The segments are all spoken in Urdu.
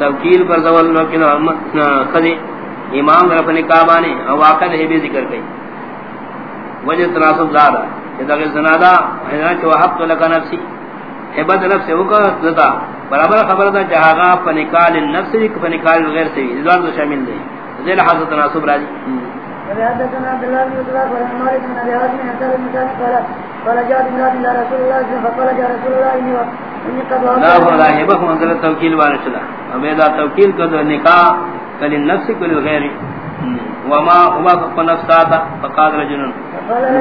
توکیل پر زول لکن خدی، امام در اپنے کعبانے او واقع بھی ذکر گئی وجہ تناسب زیادہ اذا کہ زنادا ہے کہ وحب لك نفسی۔ حبد نفس ہو کا برابر خبر دا جہاں فنکال النفس کی فنکال غیر سے ازوار تو شامل نہیں ذیل حاصل تناسب راضی۔ حدثنا عبد الله بن عبد بن مالك بن ابي هاشم بن ابي مسعود قال قال جاء ابن الله رسول الله فقال يا رسول الله اني لا يبخ منزل التوكيل وارشلا ابدا توكيل قد نکاح، کل النفس، کل غیر وما وما فنفساتا فقال رجل۔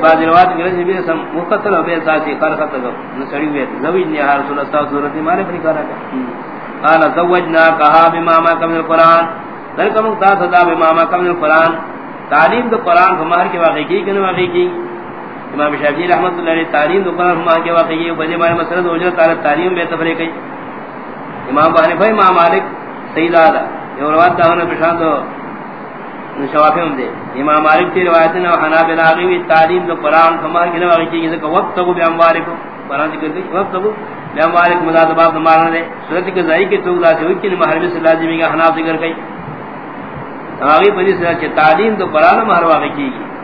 بعض روایت میں نبی سم مقتل و بے ذاتی خلقت کو نسڑی ہوئے زوی نے رسول اللہ صورت مارے پھر کرا قال زوجنا کہا بما ما کم القران ذلك من صدا بما ما کم القران تعلیم دو قرآن ہمار کے واقعی کی کہ واقعی کی۔ امام شافعی رحمۃ اللہ علیہ تعلیم دو قرآن ہمار کے واقعی کی بجے مارے مسئلہ دو اجرت تعالی تعلیم بے تفریق کی امام ابو حنیفہ امام مالک سیدہ دا۔ یہ روایت دا ہونا پشان دو۔ شوافی ہم دے۔ امام مالک کی روایت نے حنابلہ کی تعلیم دو قرآن ہمار کے واقعی کی کہ وقت تو بے اموالکم قرآن ذکر دی وقت تو بے اموالکم مداد باب مارنا دے صورت کے ذائقے کی تو دا سے وکیل محرم صلی اللہ علیہ وسلم کا حناب ذکر کی آگی پنی سے تعلیم تو قرآن مہر واقع کی گی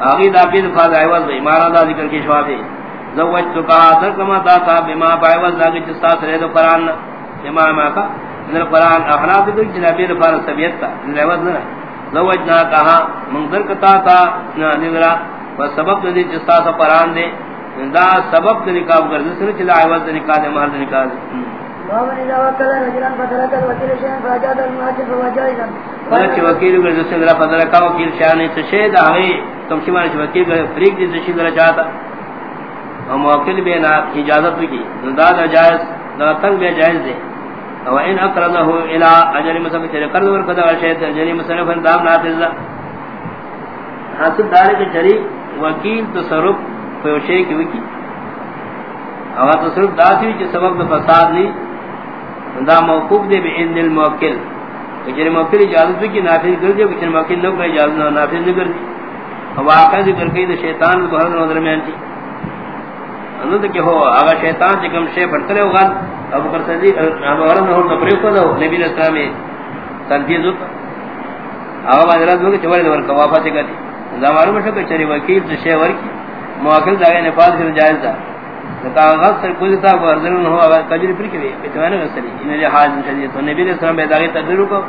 آگی دا پید فاض عوض بھئی مارا دا ذکر کی شوابے زوج تو کہا در کما دا تا بما باعوض لاغی چستا سرے دو قرآن بما ما کا۔ اندر قرآن احناف ذکر جنا پید فاض سبیت تا اندر عوض نا۔ زوج نا کہا منظر کتا تا نگرا و سبب دی چستا سا قرآن دے۔ دا سبب دی نکاب کر سر چلا عوض دی نکاح دے مہر دی نکاح دے۔ وکیل کو جس نے فضل کا وکیل شان سے شہد ہے تم سے مارے وکیل کو فریق دی سے شندر چاہتا ہم وکیل بے نہ اجازت کی۔ دا جائز، دا تنگ بے جائز دے۔ او ان اقرضه الى اجل مسبب تر قرض ور قضا شیت جنی مصنف دام نافذ۔ حاصل دار کے جری، وکیل تصرف کوشے کی وکی او تصرف داسی کے سبب فساد نہیں دا موقوف دے بے ان الموکل کہ موکل اجازت کی، نافذ کر دے کہ موکل نہ کوئی اجازت نافذ نہ کر دی۔ واقعہ ذکر کی شیطان کو ہر نظر میں انتی انت کہ ہو اگر شیطان جکم شے پڑھتے ہوگا۔ ابو بکر صدیق، ابو ہر نہ ہو پرے کو دو۔ نبی علیہ السلام میں تنفیذ ہوتا۔ اوا حضرت کو چوڑے ور کا وافات کر دی۔ زمانہ میں کہ چری وکیل سے شے ور کی موکل داغے نے پاس پھر جائز تھا کاغذ سے کوئی تھا وہ ارزل نہ ہوا کجری پر کی اتوان غسلی ان جہاز شدید تو نبی علیہ السلام بے داغی تقریر کو۔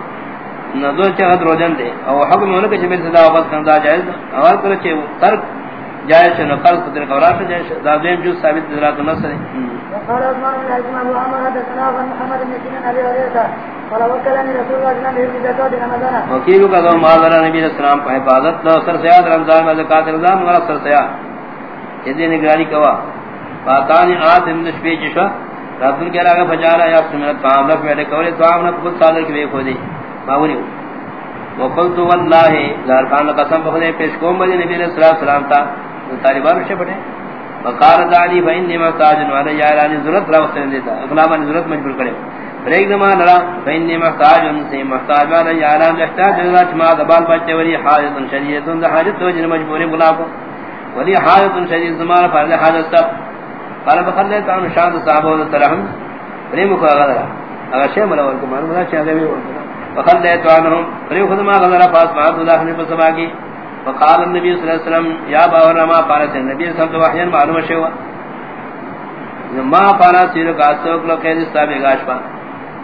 نہ دو چہ روزن دے. او حکم انہوں نے کہ میرے صدا واپس کرنا جائز اور کرے چے ترک جائز نہ قرض قدر قرار سے جائز دا دین جو ثابت ذرات نصر قال عثمان بن عثمان ابو عمر حدثنا محمد بن سنان ابي هريره قال وكلني رسول الله صلى الله عليه وسلم وكيل کا دو مال نبی علیہ السلام پر حفاظت. دو سر سیاد رمضان میں زکات رمضان والا سر سیاد. یہ دین نگرانی کوا. فاتانی آت اندش پیچشا رب کے لگا فجارا یا سمت کام لک بیٹھے کولے تو آپ نے خود صادر کی بے کھودی باونی وقلت والله زار خان قسم بخدے پیش کو مجھے نبی علیہ الصلوۃ والسلام تا۔ طالبان سے پڑھے وقال دانی فین ما تاج والا یا علی ضرورت را وقت دیتا اغلاب ضرورت مجبور کرے۔ بریک نما نرا فین ما تاج سے محتاج والا یا علی محتاج ذات ما دبال بچے ولی حاجت شدید حاجت تو جن مجبوری بلا ولی حاجت شدید زمان فرض حاجت سب قال بخلے تام شاد صحابہ و ترحم۔ پریم کو غدرا اگر شے ملا ور ملا چا دے بخلے تو انہم پریم خود ما غدرا پاس ما اللہ نے پسما کی فقال النبي صلی اللہ علیہ وسلم یا باور ما پارت نبی صلی اللہ علیہ وسلم وحیان معلوم شوا ما پارا سیر کا سوک لو کہ اس تابع گاش پا.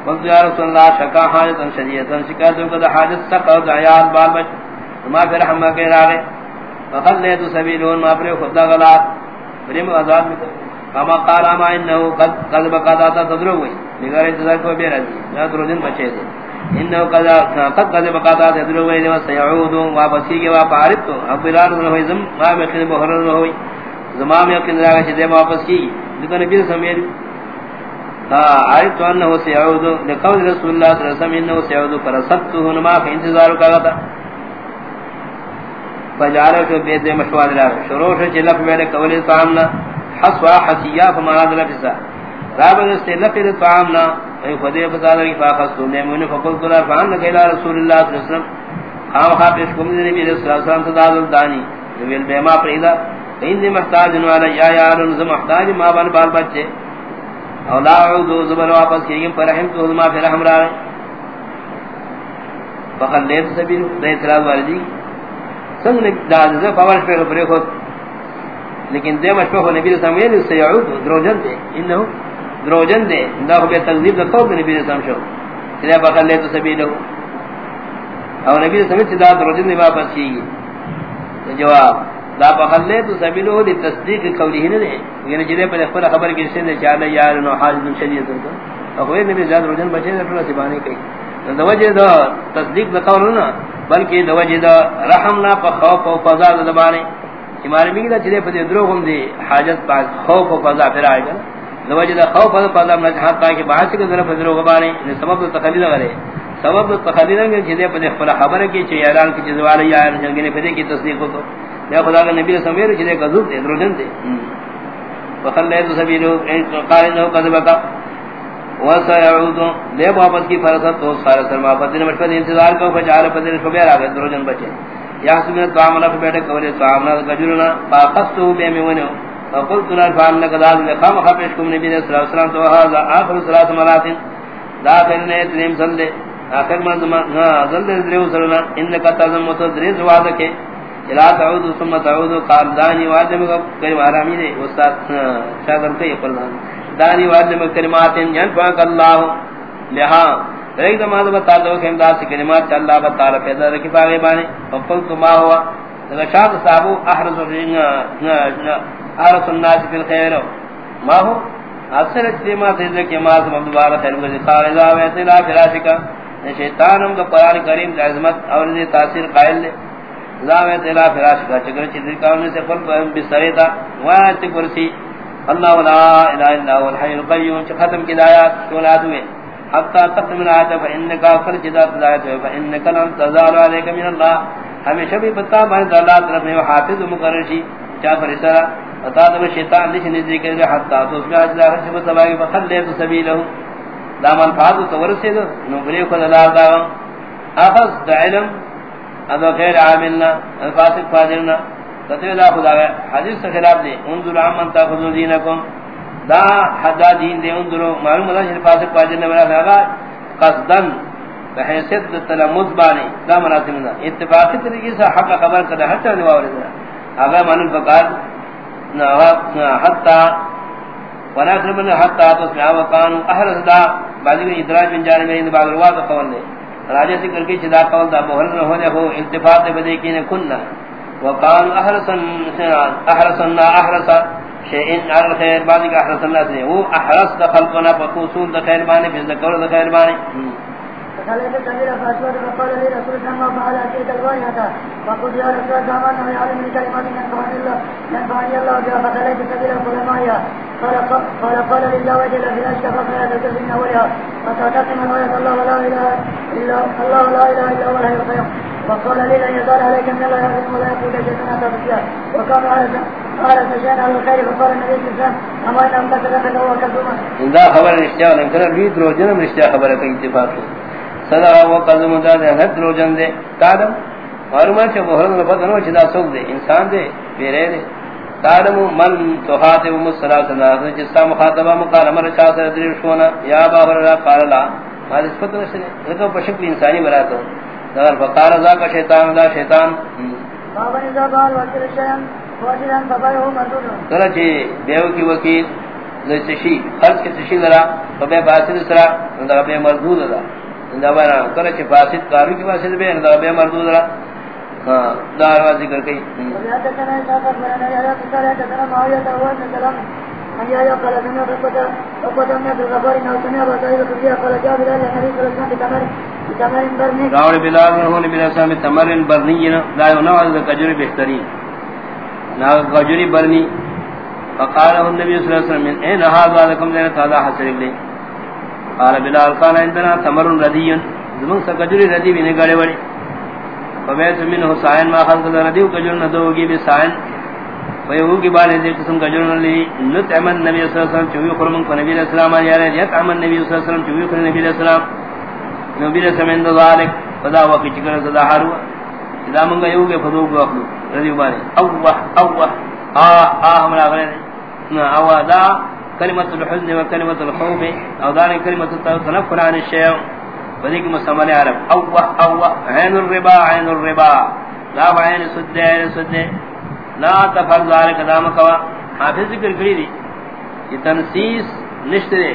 قلت یا رسول اللہ، شکا حاجت شدیدتا شکایت کو حاجت سخت اور عیال بال بچ. ما پھر رحمہ کے راگے فخلے سبیلون، ما پر خدا غلط بریم آزاد میں کما قال ما انه قد قد بقاتا تدرو ہوئی. نگار انتظار کو بے رضی. نہ درو دن بچے تھے. انه قد قد قد بقاتا تدرو ہوئی و سيعود واپس کی وا پارت تو اب بلال نہ ہوئی زم ما میں کہ بہر نہ ہوئی زمام یہ کہ راہ چے واپس کی لیکن نبی سمیر تا آئی تو انه سيعود لقول رسول الله صلی اللہ علیہ وسلم انه سيعود فرسبته ما في انتظار کا تھا فجارہ کے بیت مشوار رہا شروع سے چلپ میرے قولی سامنا. حسوا حسیا فما هذا لفظا رابع سے لفظ طعامنا اي خدے بتا کی فاخذ نے من فقلت لا فان الى رسول الله صلى الله عليه وسلم۔ قام خاطر کو نبی صلی اللہ علیہ وسلم تدال دانی۔ ویل بما فریدا ان محتاج والا یا یار ز محتاج ما بال بال بچے۔ او لا زبر واپس کیگیم پر رحم تو ما پھر رحم رہا فقط لیت سبیل دے اعتراض واردی۔ سنگ نے داد سے پاور پہ پرے خود۔ لیکن دے مشفہ ہو نبی رسام یہ سے یعود دروجن دے۔ انہو دروجن دے، دا ہو بے تقذیب دا قوم نبی رسام شو. تیرے فقط لیت سبیل او نبی رسام سے دا دروجن دے واپس کیگی. جواب، دا بخلے تو سبیلو دی تصدیق قولی ہی نہیں یعنی جدے پر اخبر خبر کی سے چاہتا یار نو حاج دن شدید تو اخوی نبی زیاد رجن بچے دا طولہ سبانے کئی. دا وجہ دا تصدیق دا قول نا، بلکہ دا وجہ دا رحم نا پا خوف و فضا دا دبانے ہمارے بھی دا جدے پر دروغ ہم دی حاجت پا خوف و فضا پھر آئے گا. دا وجہ دا خوف و فضا مجھات پاکی بہت سے در پر دروغ بانے سبب تخلیل غلے۔ سبب تخلیل غلے جدے پر اخبر خبر کی چاہی اعلان کی چیزوالی یا جنگنے پر کی تصدیق ہو تو۔ یا خدا کا نبی سمیر جدے کذوب دے دروجن دے۔ وخل لے سبیلو قال انه كذب کا وسيعود لے واپس کی فرصت تو سارا سرما پتن مشفد انتظار کو فجار پتن خبر آ گئے دروجن بچے۔ یا سمیر تو عمل پہ بیٹھے کولے تو گجرنا فاقستو بے میں ونو فقلت لنا فان لك ذات لقام خفشكم نبي صلى الله عليه وسلم تو هذا اخر ثلاث مرات. داخل نے تنیم صلی آخر من زمان ظل دریو سرنا انکا تازم متدریز وعدکے لا تعود ثم تعود قال دانی واجب کریم آرامی دے استاد شاگر کئی قرآن دانی واجب کلمات ینفعک اللہ لہا ایک دماغ بتا دو کہ امداد سے کلمات اللہ بتا پیدا رکھی پاگے بانے. فقلت ما ہوا لگا شاہد صاحبو احرز احرس احرس الناس فی الخیر ما ہو اکثر اجتماع سے ذکر ما سبب دوبارہ خیر مجھے قال اذا ویتی لا فراشکا شیطانم دا قرآن کریم دا عظمت اور تاثیر قائل. لے زاوے تلا فراش کا چگر چھ دل کام سے پر بسترے تا وات کرسی اللہ لا الہ الا هو الحي القيوم. چھ ختم کی آیات سولات میں حتا ختم الایات فانك فل جدا ذات فانك لن تزال عليك من الله. ہمیشہ بھی بتا بہن اللہ طرف میں حافظ مقرر شی چا فرسا عطا دم شیطان نش نزدیک ہے حتا تو اس میں اجلا ہے سب سبائی فخلے سبیلہ دامن فاض تو ورسے نو بری کو اللہ دا اخذ علم اذا غیر عاملنا، الفاسق فاضلنا۔ تتوی دا خدا گئے حدیث سے خلاف دے۔ انظر عمان تاخذو دینکم۔ دا حدا دین دے، انظرو۔ معلوم اللہ شریف فاسق فاضلنا بنا لگا قصدن بحیثیت تلمز بانی دا مناسم دا۔ اتفاقی طریقی سے حق خبر کرده حتی نواوری دا۔ اگر معلوم فقاد حتی وناکر من حتی تسمع وقانو احرس دا بعضی میں ادراج من جانب میں بعض رواد قول دے. راجہ ذکر کی چدا قول دا بہر ہونے ہو، التفات بدے کی کننا وقال احرسن احرسنا احرس شيء على الخير بعد کا احرس الناس نے وہ احرس دخل کو نہ پکوسول دا خیر بانے بز ذکر دا خیر بانے. فقال لي رسول الله فعل يا رسول الله، ما يعلم كلمات ينفعني الله؟ ينفعني الله بها قال قال لله وجل في من أولها الله لا إله إلا الله لا إله إلا هو الحي القيوم. وقال لي، لن يزال عليك من الله يعلم ولا يقول وكان قال على الخير فقال النبي صلى الله عليه وسلم لك هو كذوما ذا خبر الاشتياء لم روجنا من الاشتياء خبرك اتفاق صدا وہ قدم دا دے ہر روزن دے قادم. اور ما چھ بہر نہ پتہ نو چدا سوک دے انسان دے میرے دے. قادم من تو خاطب مسلات نہ جس کا مخاطبہ مقال امر چا سے در شونا یا بابر را قال لا. ما اس پتہ نہ تو بشک انسانی بنا تو اگر فقار ذا کا شیطان دا شیطان. بابا نے زبال وکیل شیان واجران بابا ہو مردود. چلو جی دیو کی وکیل لسشی خرچ کے تشی لرا تو بے سرا دا بے مردود دا. دبارا کرے چ فاسد کارو کی واسطے بے نہ بے مردود را. ہاں دار وا ذکر کئی راوڑ بلال انہوں بلا سام تمرن برنی لا نواز کجری بہترین. نا کجری برنی فقال النبي صلى الله عليه وسلم اين هذا لكم ذا هذا حاصل لي قال بلال قال عندنا تمر ردی زمن سکجری ردی بنے گڑے وڑی. فبیت من حسین ما خلق ردی کجر نہ دوگی بھی سائن. ویہو کی بارے دے قسم کجر نہ لی. نطعم النبی صلی اللہ علیہ وسلم چوی خرمن کو نبی علیہ السلام آیا رہے. یطعم النبی صلی اللہ علیہ وسلم چوی خرمن نبی علیہ السلام. نبی علیہ السلام اندو ذالک. فدا وقی چکر صدا حروا اذا منگا یہو کے فدو کو اخلو. ردی بارے اوہ اوہ آہ آہ ہمارا غلے. اوہ، دا. کلمۃ الحزن و کلمۃ الخوف او دار کلمۃ التنفر عن الشيء. فذيك مستعمل عرب او او عين الربا عين الربا. لا عين سد عين سد. لا تفعل ذلك دام کوا حافظ ذکر کری دی یہ تنسیس نشترے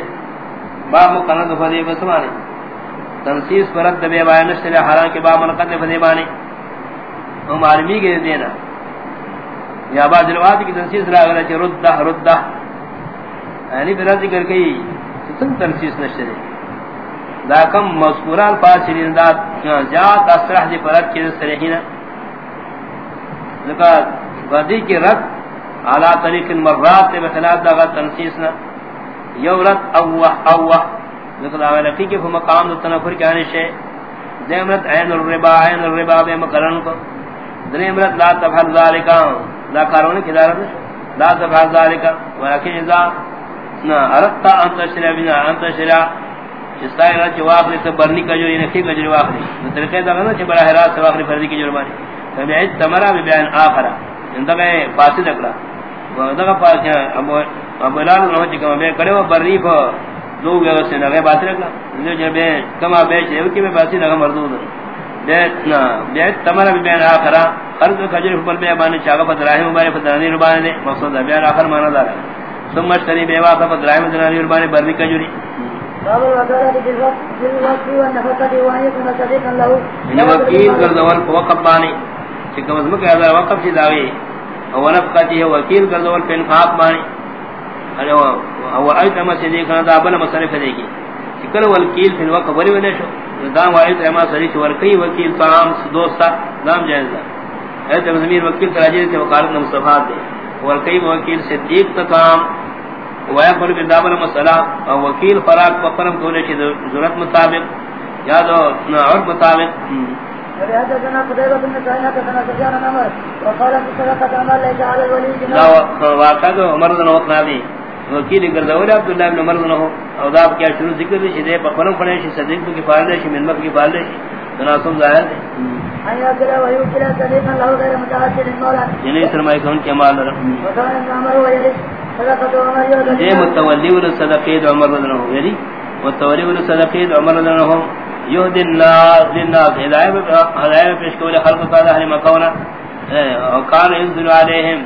با مقنن فدی بسمانی. تنسیس فرد دبی با نشترے حرام کے با منقد فدی بانی. ہم عالمی کے دینا. یا بعد روایت کی تنسیس را گلا چھ ردہ ردہ. یعنی پھر ذکر کئی تم تنسیس نشترے دا کم مذکوران پاسرین دا جات اسرح دی فرد کی سرحینا لکہ فدی کی رد على طریق مرات المرات بخلاف دا غد تنسیسنا یورت اوہ اوہ۔ لکہ دا لقی کے مقام دا تنفر کی آنے شے۔ دیمرت عین الربا عین الربا بے مقرن کو۔ دیمرت لا تفعل ذالکا۔ لا کارون کی دارت لا تفعل ذالکا ولکن اذا نا اردتا انت شرع بنا، انت شرع جستائی را چی واقعی تو برنی کا جو یہ نفی کا جو واقعی طریقے دا گنا چی بڑا حراس واقعی فردی کی جرمانی فمیعید تمرا ببیان آخرا. یعنی اندگا فاسد اکڑا. دغه پاتیا ابو ابو لال نو چې کوم به کړو بری په دو غو سے نه بات رکھنا جو جی جب کما به چې یو کې به باسی دغه مردود ده نا به تمہارا بھی بیان اخرا قرض کجر پر به باندې چاغه په دراهم باندې په دانی باندې مقصد ده بیان اخر معنا دار ثم اشتری به واقع په دراهم دانی باندې برنی کجوري باب الوكالة بالوقت والنفقة وأن يكون صديقا له. إن وكيل كردوان فوقف باني. شكما اسمك هذا وقف شي داوي او نفقتی ہے وکیل دول پہ انفاق بانی او ایت اما سے دیکھنا دا بنا مصرف دے گی. کل وکیل پھر وقت بری ودے شو. دام ایت اما سری چ ورکی وکیل تام دوستا دام جائز دا. ایت اما زمیر وکیل کراجی تے وکالت مصطفی دے. ورکی وکیل صدیق تام پر بن دابن مسئلہ او وکیل فراق پپرم کولے چھ ضرورت مطابق یا عرف مطابق. عمر واقع عمر بن وقنا دی وکیل عبداللہ بن عمر بن او دا کیا شروع ذکر دی شدے پخنم پڑے شی صدیق کی فائدہ شی من فائدہ شی تناسب ظاہر ہے ان و له غیر مولا کون کے مال وکان دے متولی ول صدقید عمر بن ہو یلی متولی ول صدقید عمر بن ہو یہد الناس للناس. ہدایت ہدایت پیش کو خلق تعالی اہل مکونا وکان ينزل عليهم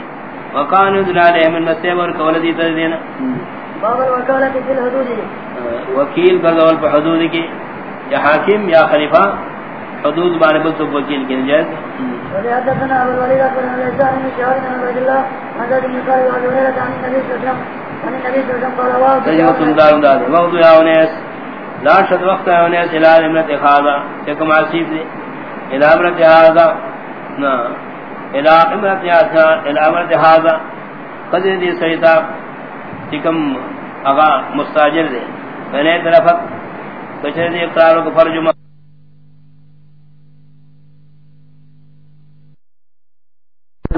وكان ينزل عليهم المسيب ورقول ذي تدين باب الوكالة في الحدود. وكيل قرضول في حدود کی یا حاکم یا خلیفہ حدود بارے تو وکیل کی نجائز وقت يا لا شد وقت ہونے سے امرت خاضا کہ معصیب دی الى امرت هذا نا امرت هذا الى امرت هذا قد دی سیتا تکم اغا مستاجر دے۔ پہلے طرف کچھ دی اقرار کو فرج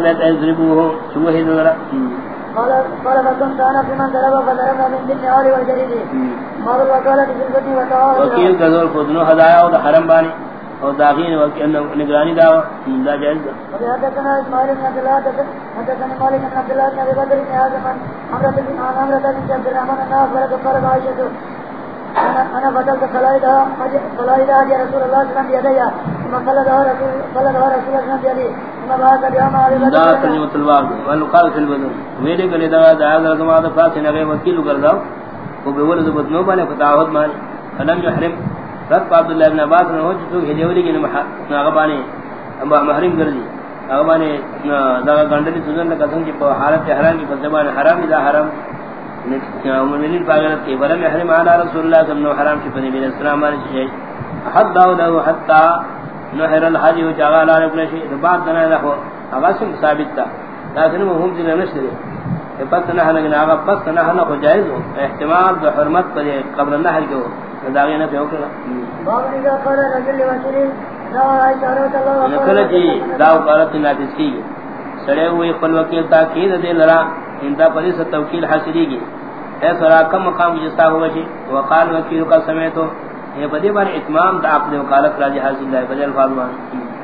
میں تذربوه شوہد ذرا قال قال فكنت انا في من ضرب فضربنا من دين عالي والجريد مر وقال الفتي وتعاوض وكيل غزول خذنو هدايا او حرم باني. او داغين وكأن نگرانی داوا لا جائز. دا حدثنا اسماعيل بن عبد الله حدثنا مالك بن عبد الله بن ابي بكر بن هازم عمرو بن عمرو بن عبد الرحمن بن عوف قال عائشه انا بدلت خلايدها يا رسول الله صلى الله عليه وسلم ثم قال له رسول الله صلى الله عليه وسلم ثم بعث بها مع ابي دا ترجمه الواقع والقال في البدن میرے گلے دا دا حضرت ما دا فاس نبی وکیل کر گرداو کو بے ولد بدنو بانے فتاوت مان فلم يحرم رب عبد الله بن عباس نے ہو تو ہجوری کی نغبانی ابا محرم گردی اغبانی دا گندلی سوزن کا تم کی حالت احرام کی فزبان حرام دا حرام۔ مومنین پاگرت کی۔ ولم يحرم على رسول الله صلی اللہ علیہ وسلم، حرام کی نبی علیہ السلام علیہ شیء حد داود حتى نحر الحج وجعل على ابن شيء بعد دنا له اغاسم ثابت تھا لیکن وہ ہم دین نشر ہے پس نہ لگن اگا پس نہ نہ ہو جائز ہو. احتمال دو حرمت پر قبل نہر کو داغی نہ پیو کرا باب اذا قال رجل وسيل لا اشارت الله نکل جی نافذ کی سڑے ہوئے خپل وکیل تاکید دے لرا پدی سے توکیل حاصلی گی اے سرا کم مقام جستا ہوگا جی وقال وکیل کا سمے تو یہ بدی بار اتمام دا عقد وکالت راجی حاصل ہے بدل فالوان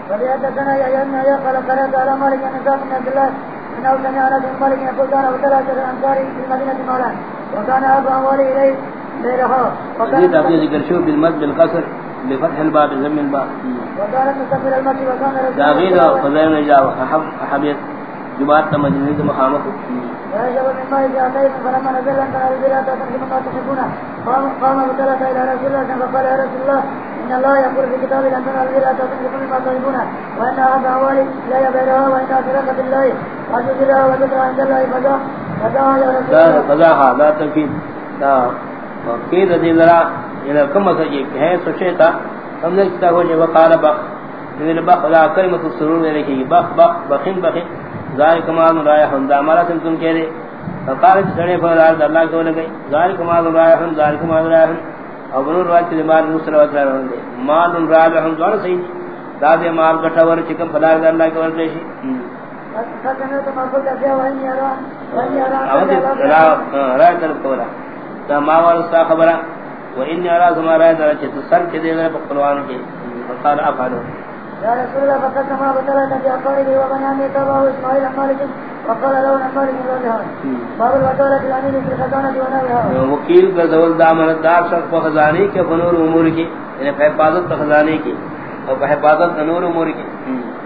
فليحدثنا يا أيها يا قال قرأت على مالك أن نساء من عبد الله من أول سمع على بن مالك يقول كان أبو ثلاثة الأنصار في المدينة مولا وكان أبا أموالي إليه غيرها حديث أبي ذكر شو بالمد بالقصر بفتح الباب زم الباب وكانت تستقبل المسجد وكان رسول دا الله غير صلى الله جماعت أن تنزل لا تنزل ما تحبون قام قام وثلاثة إلى رسول الله فقال يا رسول الله إن الله يقول في كتابه أن تنزل لا تنزل ما تحبون وإن هذا أولي لا يبيرها وإن أسرقت الله وجزلها وذكر عند الله فجاء فجاء يا رسول دا الله فضاحا دا تنفید دا وقید دی ذرا الى کم مسجد ہے سوچیتا ہم نے کتا ہو جب قال بخ لا کلمۃ السرور میں لکھی بخ بخ بخن بخن ذالک ما رائح دا مالا تم تم کہہ دے. فقال سڑے فلار اللہ کو لگئی ذالک ما رائح ذالک ما رائح اور بنو روایت کے مال دوسرا وقت رہے ہیں مال رائح دوڑ صحیح دا دے مال گٹھا ور چکم فلار اللہ کو ورتے شی فسمعت ما قلت فيها وإني أرى وإني أرى اود را. را طرف کولا تا ما ورسا خبر و ان ارا سما را در چت سر کے دے پر قران کے. فقال افعلوا. يا رسول الله فقد ما بطلت في أقاربه ومن أمي تبعه إسماعيل عن مالك وقال له عن مالك من رجها باب الوكالة الأمين في الخزانة ونوها وکیل کا زول دامن دار شخص کو خزانے کے فنور امور کی یعنی حفاظت خزانے کی اور حفاظت نور امور کی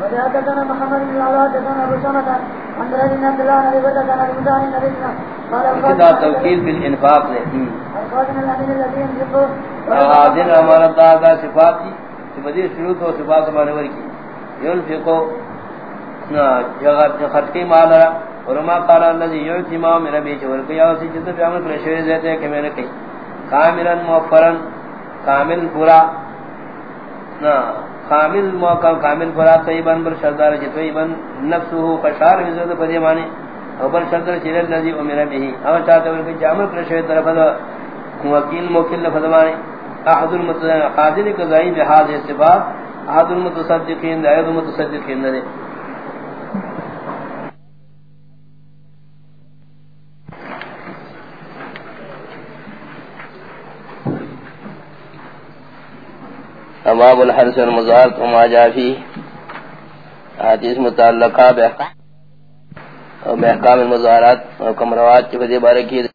وحدثنا محمد بن العلاء حدثنا ابو سمعة عن درج بن عبد الله عن ابي مسعود عن نبينا قال دا توکیل بالانفاق سے الخازن الامين الذي ينفق ہمارا دا دا صفات بدی شروع تو صفات مانور کی ينفقو جگہ خرچ کی مال رہا اور قال الذي يعطي ما من ربي جو کہ یا اسی جتنے بیان کرے شوی دیتے ہیں کہ میں نے کہی کاملا موفرا، کامل پورا، نا، کامل موقع کامل پورا طیبن بر شردار جتویبن نفسه قشار عزت پدی مانی اور بر شردار چیل الذي امر به اور چاہتے ہیں کہ جامع کر شوی طرف دا وکیل، موکل لفظ مانی احد المتقاضین قضائی بهذه الصفات احد المتصدقین احد المتصدقین نے۔ امام الحرس والمزارت وما جا فی حدیث متعلقہ بحکام المزارات اور کمروات کی بدی بارکی